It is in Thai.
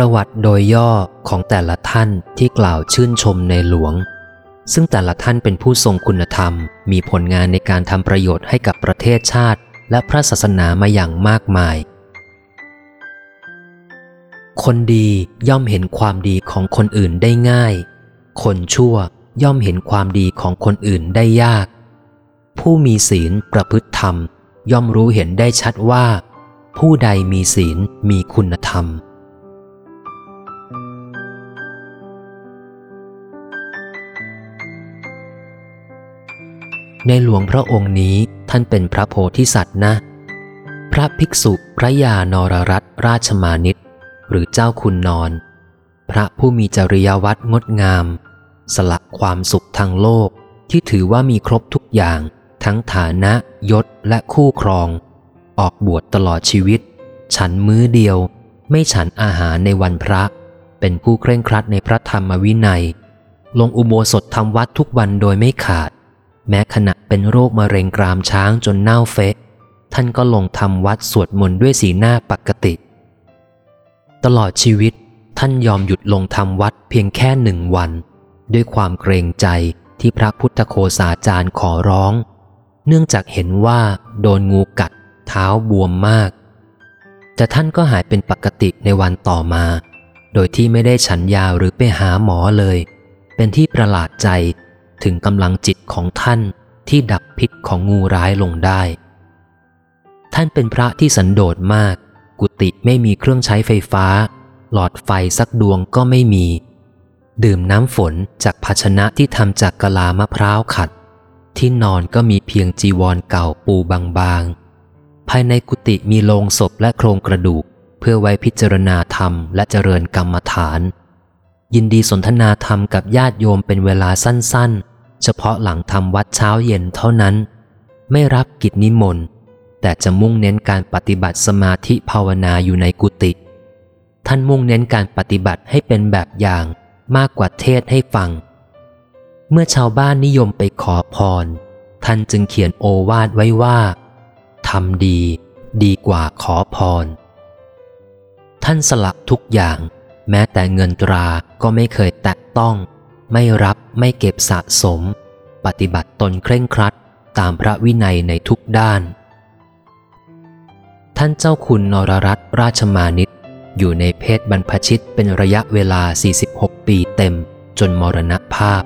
ประวัติโดยย่อของแต่ละท่านที่กล่าวชื่นชมในหลวง ซึ่งแต่ละท่านเป็นผู้ทรงคุณธรรม มีผลงานในการทำประโยชน์ให้กับประเทศชาติ และพระศาสนามาอย่างมากมาย คนดีย่อมเห็นความดีของคนอื่นได้ง่าย คนชั่วย่อมเห็นความดีของคนอื่นได้ยาก ผู้มีศีลประพฤติธรรม ย่อมรู้เห็นได้ชัดว่า ผู้ใดมีศีลมีคุณธรรม ในหลวงพระองค์นี้ท่านเป็นพระโพธิสัตว์นะ พระภิกษุพระยานรรัตราชมานิตหรือเจ้าคุณนอน พระผู้มีจริยวัตรงดงาม สละความสุขทางโลกที่ถือว่ามีครบทุกอย่าง ทั้งฐานะยศและคู่ครอง ออกบวชตลอดชีวิต ฉันมื้อเดียว ไม่ฉันอาหารในวันพระ เป็นผู้เคร่งครัดในพระธรรมวินัย ลงอุโบสถทำวัดทุกวันโดยไม่ขาด แม้ขณะเป็นโรคมะเร็งกรามช้างจนเน่าเฟะ ท่านก็ลงทำวัดสวดมนต์ด้วยสีหน้าปกติ ตลอดชีวิตท่านยอมหยุดลงทำวัดเพียงแค่หนึ่งวัน ด้วยความเกรงใจที่พระพุทธโคสาจารย์ขอร้อง เนื่องจากเห็นว่าโดนงูกัด เท้าบวมมาก แต่ท่านก็หายเป็นปกติในวันต่อมา โดยที่ไม่ได้ฉันยาหรือไปหาหมอเลย เป็นที่ประหลาดใจ ถึงกำลังจิตของท่านที่ดับพิษของงูร้ายลงได้ ท่านเป็นพระที่สันโดษมาก กุฏิไม่มีเครื่องใช้ไฟฟ้า หลอดไฟสักดวงก็ไม่มี ดื่มน้ำฝนจากภาชนะที่ทำจากกะลามะพร้าวขัด ที่นอนก็มีเพียงจีวรเก่าปูบางๆ ภายในกุฏิมีโลงศพและโครงกระดูก เพื่อไว้พิจารณาธรรมและเจริญกรรมฐาน ยินดีสนทนาธรรมกับญาติโยมเป็นเวลาสั้นๆ เฉพาะหลังทำวัดเช้าเย็นเท่านั้น ไม่รับกิจนิมนต์ แต่จะมุ่งเน้นการปฏิบัติสมาธิภาวนาอยู่ในกุฏิท่านมุ่งเน้นการปฏิบัติให้เป็นแบบอย่างมากกว่าเทศให้ฟัง เมื่อชาวบ้านนิยมไปขอพร ท่านจึงเขียนโอวาทไว้ว่าทำดี ดีกว่าขอพร ท่านสละทุกอย่าง แม้แต่เงินตราก็ไม่เคยแตะต้อง ไม่รับไม่เก็บสะสม ปฏิบัติตนเคร่งครัดตามพระวินัยในทุกด้าน ท่านเจ้าคุณนรรัตนราชมานิตอยู่ในเพศบรรพชิตเป็นระยะเวลา 46 ปีเต็มจนมรณภาพ